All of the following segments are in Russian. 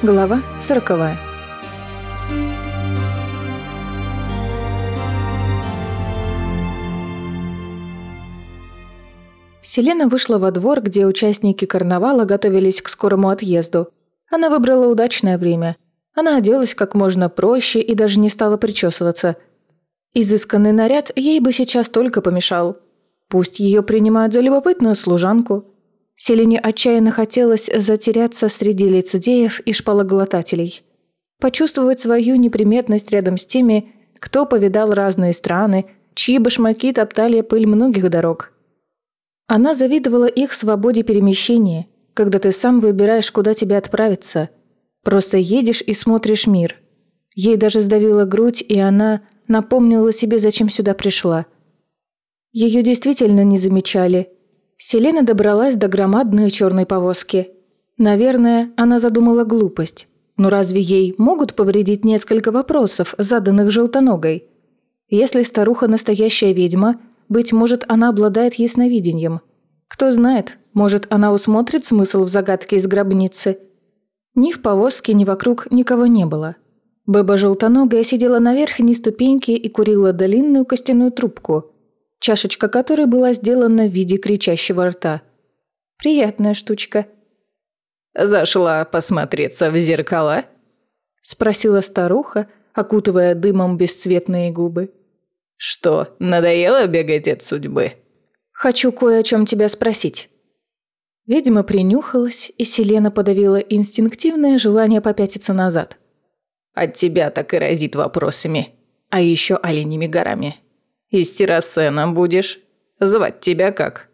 Глава сороковая. Селена вышла во двор, где участники карнавала готовились к скорому отъезду. Она выбрала удачное время. Она оделась как можно проще и даже не стала причесываться. Изысканный наряд ей бы сейчас только помешал. Пусть ее принимают за любопытную служанку – Селине отчаянно хотелось затеряться среди лицедеев и шпалоглотателей. Почувствовать свою неприметность рядом с теми, кто повидал разные страны, чьи башмаки топтали пыль многих дорог. Она завидовала их свободе перемещения, когда ты сам выбираешь, куда тебе отправиться. Просто едешь и смотришь мир. Ей даже сдавила грудь, и она напомнила себе, зачем сюда пришла. Ее действительно не замечали – Селена добралась до громадной черной повозки. Наверное, она задумала глупость. Но разве ей могут повредить несколько вопросов, заданных желтоногой? Если старуха настоящая ведьма, быть может, она обладает ясновидением. Кто знает, может, она усмотрит смысл в загадке из гробницы. Ни в повозке, ни вокруг никого не было. Бэба желтоногая сидела на верхней ступеньке и курила длинную костяную трубку – чашечка которой была сделана в виде кричащего рта. Приятная штучка. «Зашла посмотреться в зеркала?» – спросила старуха, окутывая дымом бесцветные губы. «Что, надоело бегать от судьбы?» «Хочу кое о чем тебя спросить». Ведьма принюхалась, и Селена подавила инстинктивное желание попятиться назад. «От тебя так и разит вопросами. А еще оленями горами. Из Террасена будешь. Звать тебя как?»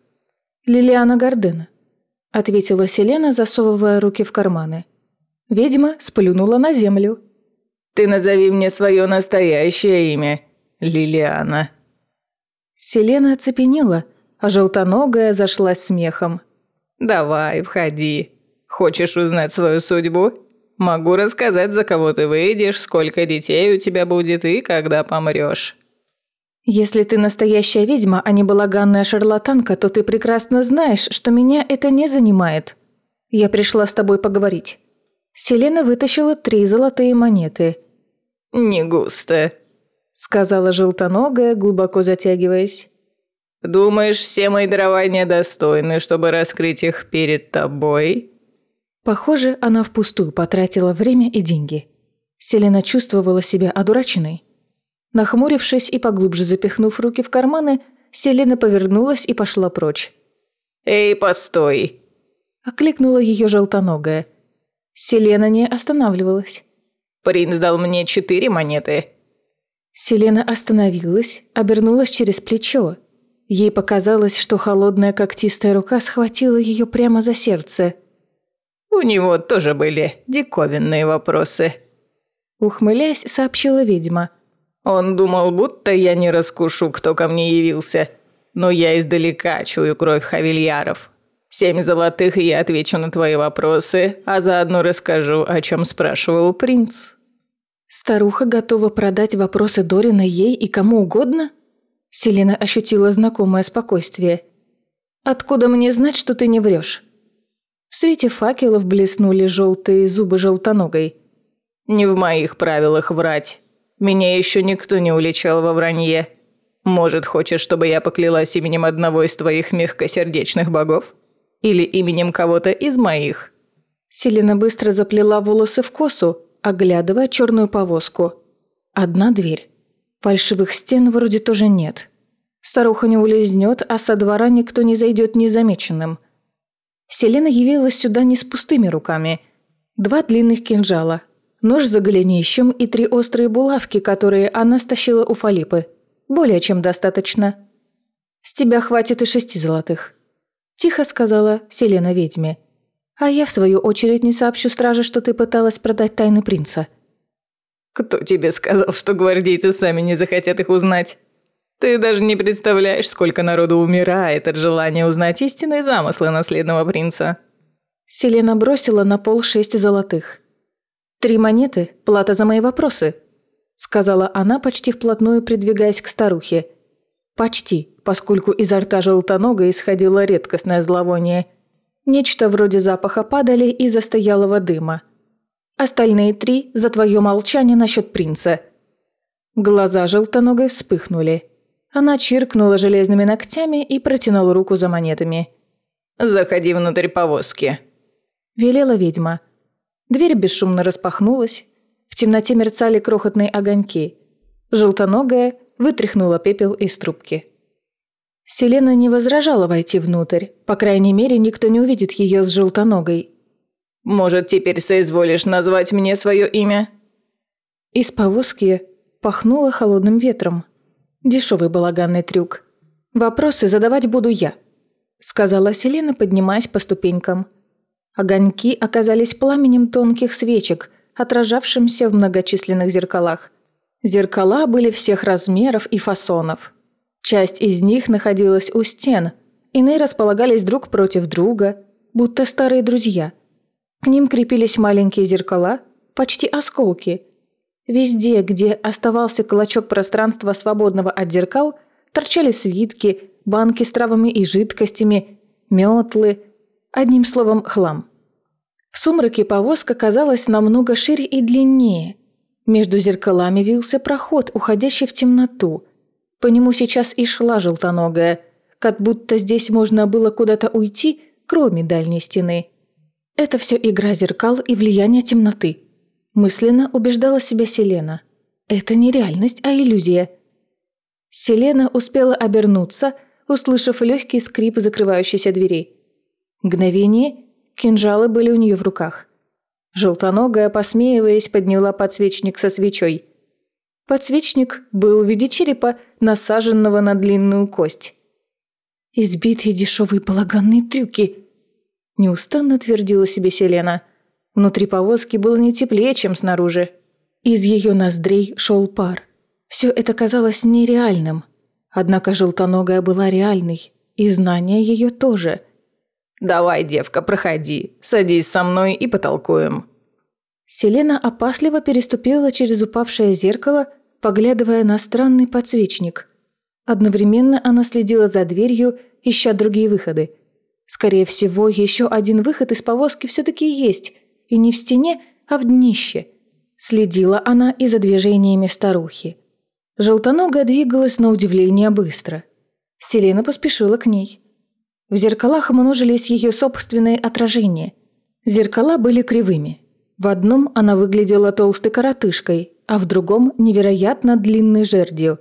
«Лилиана Гордена», — ответила Селена, засовывая руки в карманы. Ведьма сплюнула на землю. «Ты назови мне свое настоящее имя, Лилиана». Селена оцепенела, а желтоногая зашлась смехом. «Давай, входи. Хочешь узнать свою судьбу? Могу рассказать, за кого ты выйдешь, сколько детей у тебя будет и когда помрешь. «Если ты настоящая ведьма, а не балаганная шарлатанка, то ты прекрасно знаешь, что меня это не занимает. Я пришла с тобой поговорить». Селена вытащила три золотые монеты. «Не густо», — сказала желтоногая, глубоко затягиваясь. «Думаешь, все мои дарования достойны, чтобы раскрыть их перед тобой?» Похоже, она впустую потратила время и деньги. Селена чувствовала себя одураченной. Нахмурившись и поглубже запихнув руки в карманы, Селена повернулась и пошла прочь. «Эй, постой!» – окликнула ее желтоногая. Селена не останавливалась. «Принц дал мне четыре монеты». Селена остановилась, обернулась через плечо. Ей показалось, что холодная когтистая рука схватила ее прямо за сердце. «У него тоже были диковинные вопросы», – ухмыляясь, сообщила ведьма – он думал, будто я не раскушу, кто ко мне явился. Но я издалека чую кровь хавильяров. Семь золотых, и я отвечу на твои вопросы, а заодно расскажу, о чем спрашивал принц». «Старуха готова продать вопросы Дорина ей и кому угодно?» Селена ощутила знакомое спокойствие. «Откуда мне знать, что ты не врешь?» В свете факелов блеснули желтые зубы желтоногой. «Не в моих правилах врать. Меня еще никто не уличал во вранье. Может, хочешь, чтобы я поклялась именем одного из твоих мягкосердечных богов? Или именем кого-то из моих?» Селена быстро заплела волосы в косу, оглядывая черную повозку. Одна дверь. Фальшивых стен вроде тоже нет. Старуха не улизнет, а со двора никто не зайдет незамеченным. Селена явилась сюда не с пустыми руками. Два длинных кинжала, нож за голенищем и три острые булавки, которые она стащила у Фалипы. Более чем достаточно. «С тебя хватит и шести золотых», – тихо сказала Селена ведьме. «А я, в свою очередь, не сообщу страже, что ты пыталась продать тайны принца». «Кто тебе сказал, что гвардейцы сами не захотят их узнать? Ты даже не представляешь, сколько народу умирает от желания узнать истинные замыслы наследного принца». Селена бросила на пол шесть золотых. «Три монеты – плата за мои вопросы», – сказала она, почти вплотную придвигаясь к старухе. «Почти, поскольку изо рта желтонога исходило редкостное зловоние. Нечто вроде запаха падали и застоялого дыма. Остальные три за твое молчание насчет принца». Глаза желтоногой вспыхнули. Она чиркнула железными ногтями и протянула руку за монетами. «Заходи внутрь повозки», – велела ведьма. Дверь бесшумно распахнулась. В темноте мерцали крохотные огоньки. Желтоногая вытряхнула пепел из трубки. Селена не возражала войти внутрь. По крайней мере, никто не увидит ее с желтоногой. «Может, теперь соизволишь назвать мне свое имя?» Из повозки пахнуло холодным ветром. Дешевый балаганный трюк. «Вопросы задавать буду я», — сказала Селена, поднимаясь по ступенькам. Огоньки оказались пламенем тонких свечек, отражавшимся в многочисленных зеркалах. Зеркала были всех размеров и фасонов. Часть из них находилась у стен, иные располагались друг против друга, будто старые друзья. К ним крепились маленькие зеркала, почти осколки. Везде, где оставался клочок пространства, свободного от зеркал, торчали свитки, банки с травами и жидкостями, метлы, одним словом, хлам. В сумраке повозка казалась намного шире и длиннее. Между зеркалами вился проход, уходящий в темноту – по нему сейчас и шла желтоногая, как будто здесь можно было куда-то уйти, кроме дальней стены. Это все игра зеркал и влияние темноты. Мысленно убеждала себя Селена. Это не реальность, а иллюзия. Селена успела обернуться, услышав легкий скрип закрывающейся двери. Мгновение, кинжалы были у нее в руках. Желтоногая, посмеиваясь, подняла подсвечник со свечой – Подсвечник был в виде черепа, насаженного на длинную кость. «Избитые дешевые полаганные трюки!» Неустанно твердила себе Селена. Внутри повозки было не теплее, чем снаружи. Из ее ноздрей шел пар. Все это казалось нереальным. Однако желтоногая была реальной, и знания ее тоже. «Давай, девка, проходи, садись со мной и потолкуем», Селена опасливо переступила через упавшее зеркало, поглядывая на странный подсвечник. Одновременно она следила за дверью, ища другие выходы. Скорее всего, еще один выход из повозки все-таки есть, и не в стене, а в днище. Следила она и за движениями старухи. Желтоногая двигалась на удивление быстро. Селена поспешила к ней. В зеркалах множились ее собственные отражения. Зеркала были кривыми – в одном она выглядела толстой коротышкой, а в другом – невероятно длинной жердью.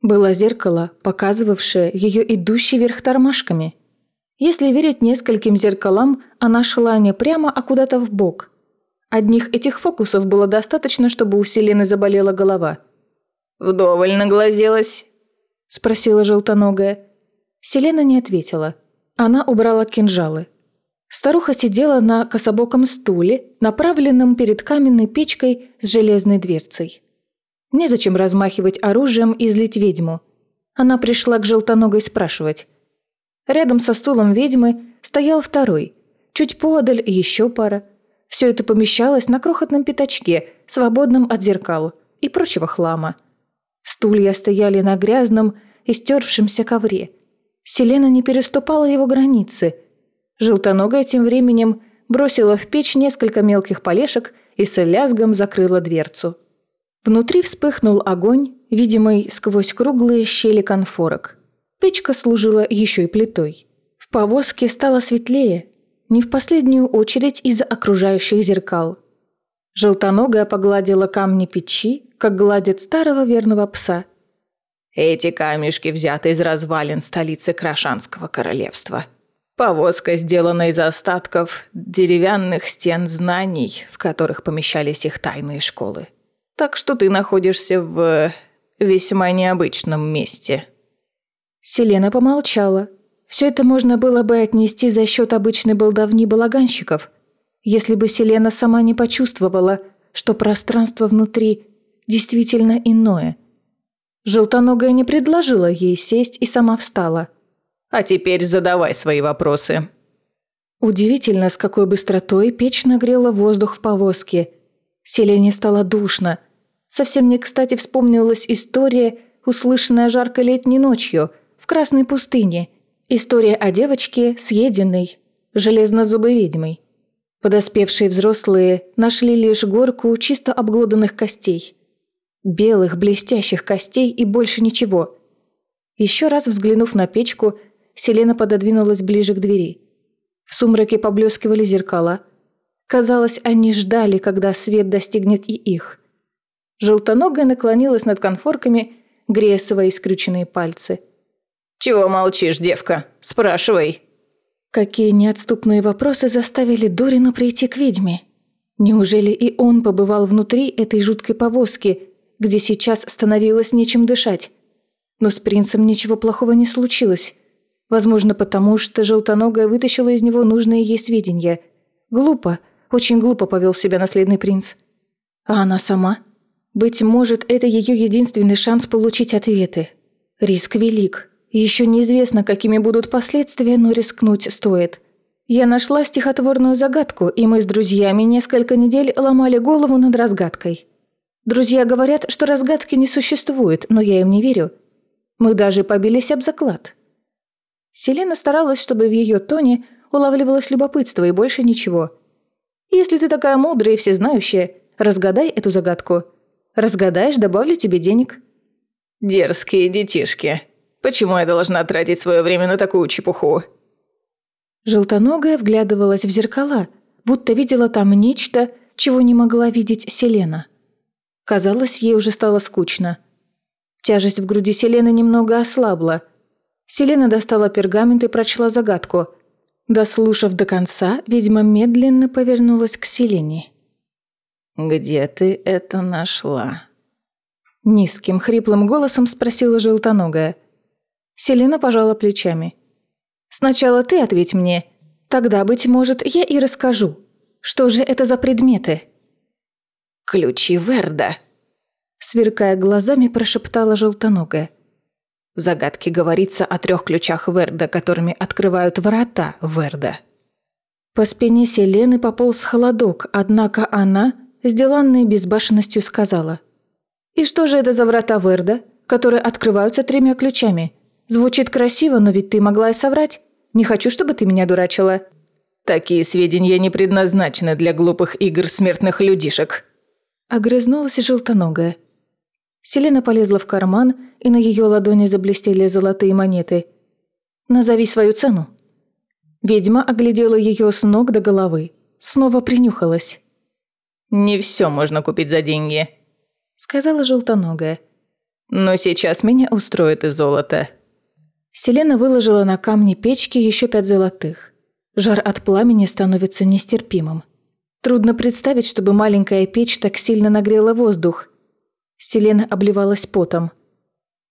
Было зеркало, показывавшее ее идущий вверх тормашками. Если верить нескольким зеркалам, она шла не прямо, а куда-то в бок. Одних этих фокусов было достаточно, чтобы у Селены заболела голова. «Вдоволь наглазелась?» – спросила желтоногая. Селена не ответила. Она убрала кинжалы – Старуха сидела на кособоком стуле, направленном перед каменной печкой с железной дверцей. Незачем размахивать оружием и злить ведьму. Она пришла к желтоногой спрашивать. Рядом со стулом ведьмы стоял второй. Чуть подаль еще пара. Все это помещалось на крохотном пятачке, свободном от зеркал и прочего хлама. Стулья стояли на грязном, истершемся ковре. Селена не переступала его границы – Желтоногая тем временем бросила в печь несколько мелких полешек и с лязгом закрыла дверцу. Внутри вспыхнул огонь, видимый сквозь круглые щели конфорок. Печка служила еще и плитой. В повозке стало светлее, не в последнюю очередь из-за окружающих зеркал. Желтоногая погладила камни печи, как гладит старого верного пса. «Эти камешки взяты из развалин столицы Крашанского королевства», Повозка сделана из остатков деревянных стен знаний, в которых помещались их тайные школы. Так что ты находишься в весьма необычном месте». Селена помолчала. Все это можно было бы отнести за счет обычной болтовни балаганщиков, если бы Селена сама не почувствовала, что пространство внутри действительно иное. Желтоногая не предложила ей сесть и сама встала – а теперь задавай свои вопросы». Удивительно, с какой быстротой печь нагрела воздух в повозке. Селене стало душно. Совсем не кстати вспомнилась история, услышанная жаркой летней ночью в Красной пустыне. История о девочке, съеденной железнозубой ведьмой. Подоспевшие взрослые нашли лишь горку чисто обглоданных костей. Белых, блестящих костей и больше ничего. Еще раз взглянув на печку, Селена пододвинулась ближе к двери. В сумраке поблескивали зеркала. Казалось, они ждали, когда свет достигнет и их. Желтоногая наклонилась над конфорками, грея свои скрюченные пальцы. «Чего молчишь, девка? Спрашивай!» Какие неотступные вопросы заставили Дорина прийти к ведьме? Неужели и он побывал внутри этой жуткой повозки, где сейчас становилось нечем дышать? Но с принцем ничего плохого не случилось. Возможно, потому что желтоногая вытащила из него нужные ей сведения. Глупо, очень глупо повел себя наследный принц. А она сама? Быть может, это ее единственный шанс получить ответы. Риск велик. Еще неизвестно, какими будут последствия, но рискнуть стоит. Я нашла стихотворную загадку, и мы с друзьями несколько недель ломали голову над разгадкой. Друзья говорят, что разгадки не существует, но я им не верю. Мы даже побились об заклад. Селена старалась, чтобы в ее тоне улавливалось любопытство и больше ничего. «Если ты такая мудрая и всезнающая, разгадай эту загадку. Разгадаешь, добавлю тебе денег». «Дерзкие детишки», Почему я должна тратить свое время на такую чепуху?» Желтоногая вглядывалась в зеркала, будто видела там нечто, чего не могла видеть Селена. Казалось, ей уже стало скучно. Тяжесть в груди Селены немного ослабла. Селена достала пергамент и прочла загадку. Дослушав до конца, ведьма медленно повернулась к Селене. «Где ты это нашла?» Низким, хриплым голосом спросила желтоногая. Селена пожала плечами. «Сначала ты ответь мне. Тогда, быть может, я и расскажу. Что же это за предметы?» «Ключи Верда», — сверкая глазами, прошептала желтоногая. В загадке говорится о трех ключах Верда, которыми открывают врата Верда. По спине Селены пополз холодок, однако она, с деланной безбашенностью, сказала. «И что же это за врата Верда, которые открываются тремя ключами? Звучит красиво, но ведь ты могла и соврать. Не хочу, чтобы ты меня дурачила». «Такие сведения не предназначены для глупых игр смертных людишек». Огрызнулась желтоногая. Селена полезла в карман, и на ее ладони заблестели золотые монеты. «Назови свою цену». Ведьма оглядела ее с ног до головы. Снова принюхалась. «Не все можно купить за деньги», — сказала желтоногая. «Но сейчас меня устроит и золото». Селена выложила на камни печки еще пять золотых. Жар от пламени становится нестерпимым. Трудно представить, чтобы маленькая печь так сильно нагрела воздух. Селена обливалась потом.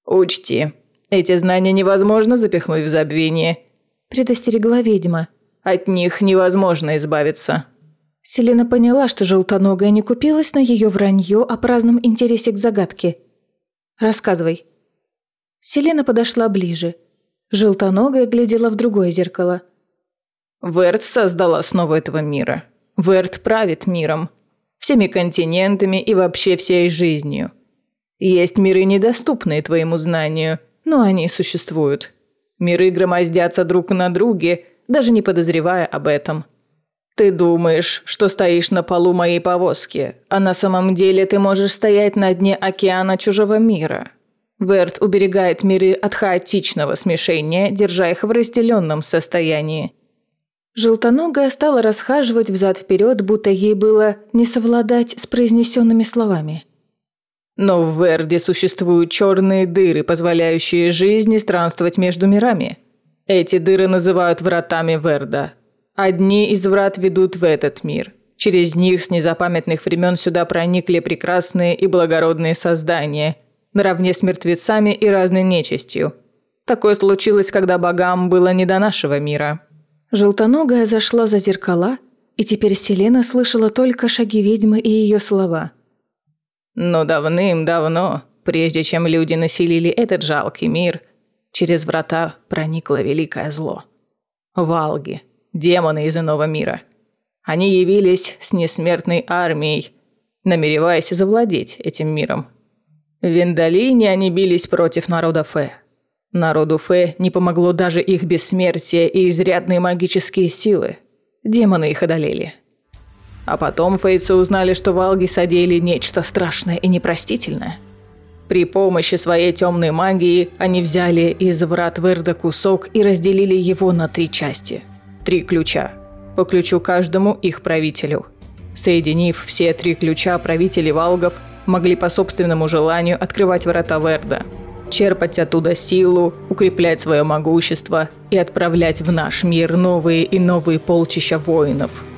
«Учти, эти знания невозможно запихнуть в забвение», – предостерегла ведьма. «От них невозможно избавиться». Селена поняла, что желтоногая не купилась на ее вранье о праздном интересе к загадке. «Рассказывай». Селена подошла ближе – Желтоногая глядела в другое зеркало. Верт создала основу этого мира. Верт правит миром. Всеми континентами и вообще всей жизнью. Есть миры, недоступные твоему знанию, но они существуют. Миры громоздятся друг на друге, даже не подозревая об этом. Ты думаешь, что стоишь на полу моей повозки, а на самом деле ты можешь стоять на дне океана чужого мира – Верт уберегает миры от хаотичного смешения, держа их в разделенном состоянии. Желтоногая стала расхаживать взад-вперед, будто ей было не совладать с произнесенными словами. Но в Верде существуют черные дыры, позволяющие жизни странствовать между мирами. Эти дыры называют вратами Верда. Одни из врат ведут в этот мир. Через них с незапамятных времен сюда проникли прекрасные и благородные создания – наравне с мертвецами и разной нечистью. Такое случилось, когда богам было не до нашего мира. Желтоногая зашла за зеркала, и теперь Селена слышала только шаги ведьмы и ее слова. Но давным-давно, прежде чем люди населили этот жалкий мир, через врата проникло великое зло. Валги, демоны из иного мира. Они явились с несмертной армией, намереваясь завладеть этим миром. В Виндалине они бились против народа Фе. Народу Фе не помогло даже их бессмертие и изрядные магические силы. Демоны их одолели. А потом фейцы узнали, что валги содеяли нечто страшное и непростительное. При помощи своей темной магии они взяли из врат Верда кусок и разделили его на три части. Три ключа. По ключу каждому их правителю. Соединив все три ключа, правители валгов могли по собственному желанию открывать врата Верда, черпать оттуда силу, укреплять свое могущество и отправлять в наш мир новые и новые полчища воинов –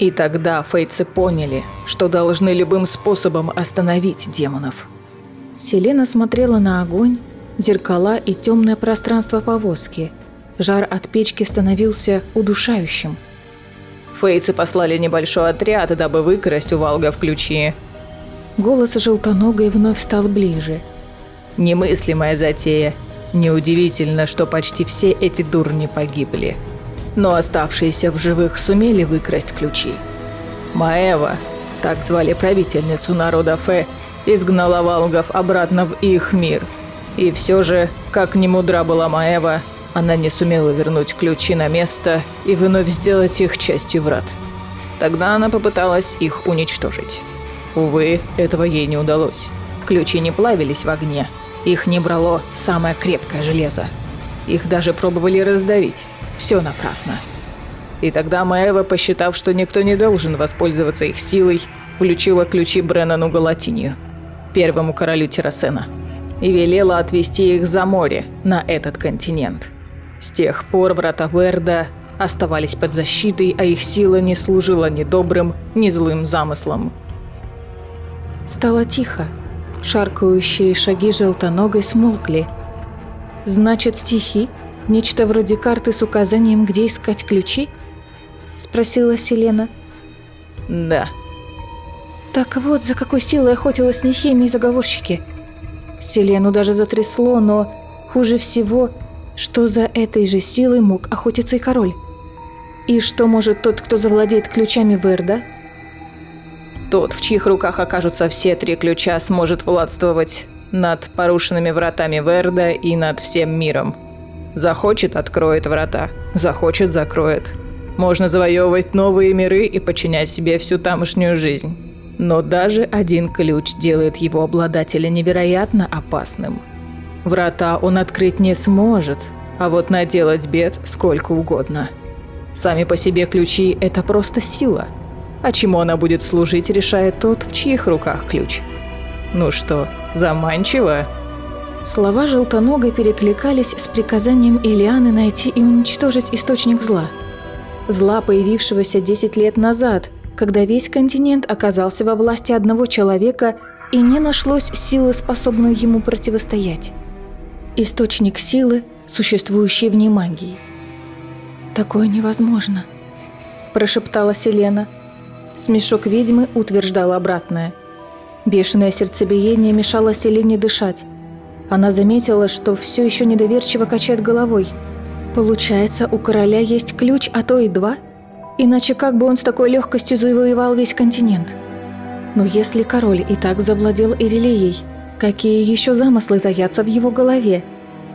и тогда фейцы поняли, что должны любым способом остановить демонов. Селена смотрела на огонь, зеркала и темное пространство повозки. Жар от печки становился удушающим. Фейцы послали небольшой отряд, дабы выкрасть у Валга в ключи. Голос желтоногой вновь стал ближе. Немыслимая затея. Неудивительно, что почти все эти дурни погибли но оставшиеся в живых сумели выкрасть ключи. Маева, так звали правительницу народа Фе, изгнала валгов обратно в их мир. И все же, как ни мудра была Маева, она не сумела вернуть ключи на место и вновь сделать их частью врат. Тогда она попыталась их уничтожить. Увы, этого ей не удалось. Ключи не плавились в огне. Их не брало самое крепкое железо. Их даже пробовали раздавить, все напрасно. И тогда Маева, посчитав, что никто не должен воспользоваться их силой, включила ключи Бреннану Галатинию, первому королю Террасена, и велела отвести их за море, на этот континент. С тех пор врата Верда оставались под защитой, а их сила не служила ни добрым, ни злым замыслом. Стало тихо. Шаркающие шаги желтоногой смолкли. Значит, стихи Нечто вроде карты с указанием, где искать ключи? Спросила Селена. Да. Так вот, за какой силой охотилась Нехемия и заговорщики. Селену даже затрясло, но хуже всего, что за этой же силой мог охотиться и король. И что может тот, кто завладеет ключами Верда? Тот, в чьих руках окажутся все три ключа, сможет властвовать над порушенными вратами Верда и над всем миром. Захочет – откроет врата, захочет – закроет. Можно завоевывать новые миры и подчинять себе всю тамошнюю жизнь. Но даже один ключ делает его обладателя невероятно опасным. Врата он открыть не сможет, а вот наделать бед сколько угодно. Сами по себе ключи – это просто сила. А чему она будет служить, решает тот, в чьих руках ключ. Ну что, заманчиво? Слова желтоногой перекликались с приказанием Илианы найти и уничтожить источник зла. Зла, появившегося 10 лет назад, когда весь континент оказался во власти одного человека и не нашлось силы, способной ему противостоять. Источник силы, существующий вне магии. «Такое невозможно», – прошептала Селена. Смешок ведьмы утверждал обратное. Бешеное сердцебиение мешало Селене дышать. Она заметила, что все еще недоверчиво качает головой. Получается, у короля есть ключ, а то и два? Иначе как бы он с такой легкостью завоевал весь континент? Но если король и так завладел Ирелией, какие еще замыслы таятся в его голове?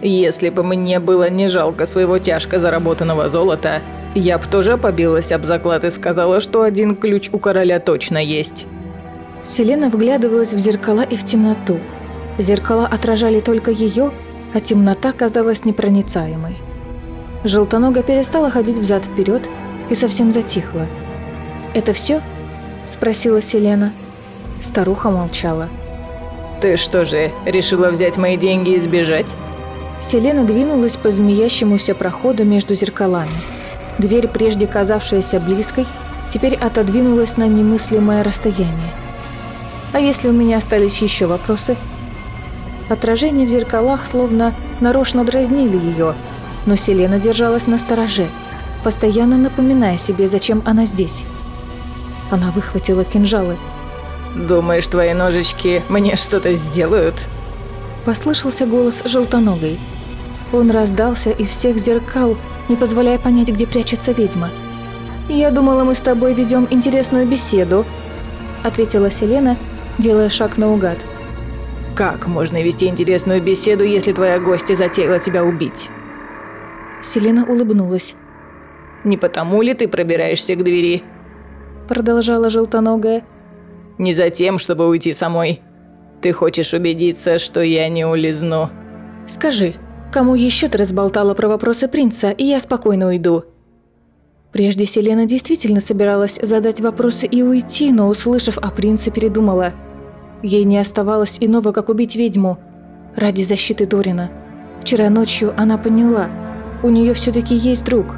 Если бы мне было не жалко своего тяжко заработанного золота, я бы тоже побилась об заклад и сказала, что один ключ у короля точно есть. Селена вглядывалась в зеркала и в темноту. Зеркала отражали только ее, а темнота казалась непроницаемой. Желтонога перестала ходить взад-вперед и совсем затихла. «Это все?» – спросила Селена. Старуха молчала. «Ты что же, решила взять мои деньги и сбежать?» Селена двинулась по змеящемуся проходу между зеркалами. Дверь, прежде казавшаяся близкой, теперь отодвинулась на немыслимое расстояние. «А если у меня остались еще вопросы?» Отражения в зеркалах словно нарочно дразнили ее, но Селена держалась на стороже, постоянно напоминая себе, зачем она здесь. Она выхватила кинжалы. «Думаешь, твои ножички мне что-то сделают?» Послышался голос желтоногой. Он раздался из всех зеркал, не позволяя понять, где прячется ведьма. «Я думала, мы с тобой ведем интересную беседу», — ответила Селена, делая шаг наугад. «Я как можно вести интересную беседу, если твоя гостья затеяла тебя убить? Селена улыбнулась. Не потому ли ты пробираешься к двери? – продолжала желтоногая. «Не за тем, чтобы уйти самой. Ты хочешь убедиться, что я не улизну?» «Скажи, кому еще ты разболтала про вопросы принца, и я спокойно уйду?» Прежде Селена действительно собиралась задать вопросы и уйти, но, услышав о принце, передумала. Ей не оставалось иного, как убить ведьму. Ради защиты Дорина. Вчера ночью она поняла, у нее все-таки есть друг.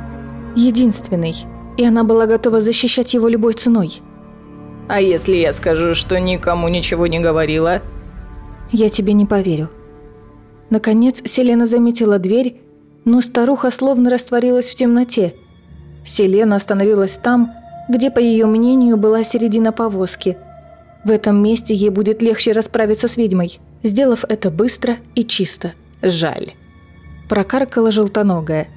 Единственный. И она была готова защищать его любой ценой. «А если я скажу, что никому ничего не говорила?» «Я тебе не поверю». Наконец Селена заметила дверь, но старуха словно растворилась в темноте – Селена остановилась там, где, по ее мнению, была середина повозки. В этом месте ей будет легче расправиться с ведьмой, сделав это быстро и чисто. Жаль. Прокаркала желтоногая.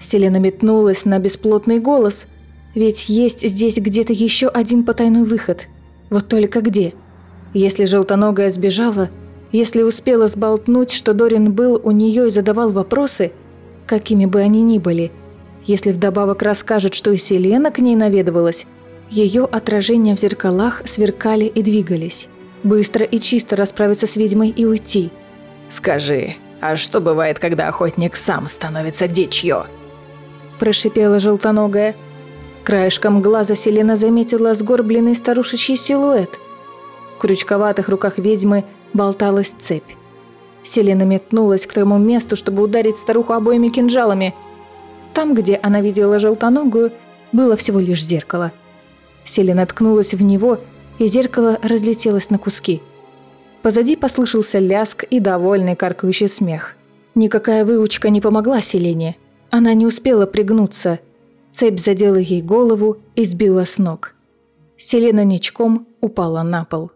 Селена метнулась на бесплотный голос, ведь есть здесь где-то еще один потайной выход. Вот только где? Если желтоногая сбежала, если успела сболтнуть, что Дорин был у нее и задавал вопросы, какими бы они ни были – если вдобавок расскажет, что и Селена к ней наведывалась, ее отражения в зеркалах сверкали и двигались. Быстро и чисто расправиться с ведьмой и уйти. «Скажи, а что бывает, когда охотник сам становится дичью?» Прошипела желтоногая. Краешком глаза Селена заметила сгорбленный старушечий силуэт. В крючковатых руках ведьмы болталась цепь. Селена метнулась к тому месту, чтобы ударить старуху обоими кинжалами – там, где она видела желтоногую, было всего лишь зеркало. Селена ткнулась в него, и зеркало разлетелось на куски. Позади послышался ляск и довольный каркающий смех. Никакая выучка не помогла Селене. Она не успела пригнуться. Цепь задела ей голову и сбила с ног. Селена ничком упала на пол.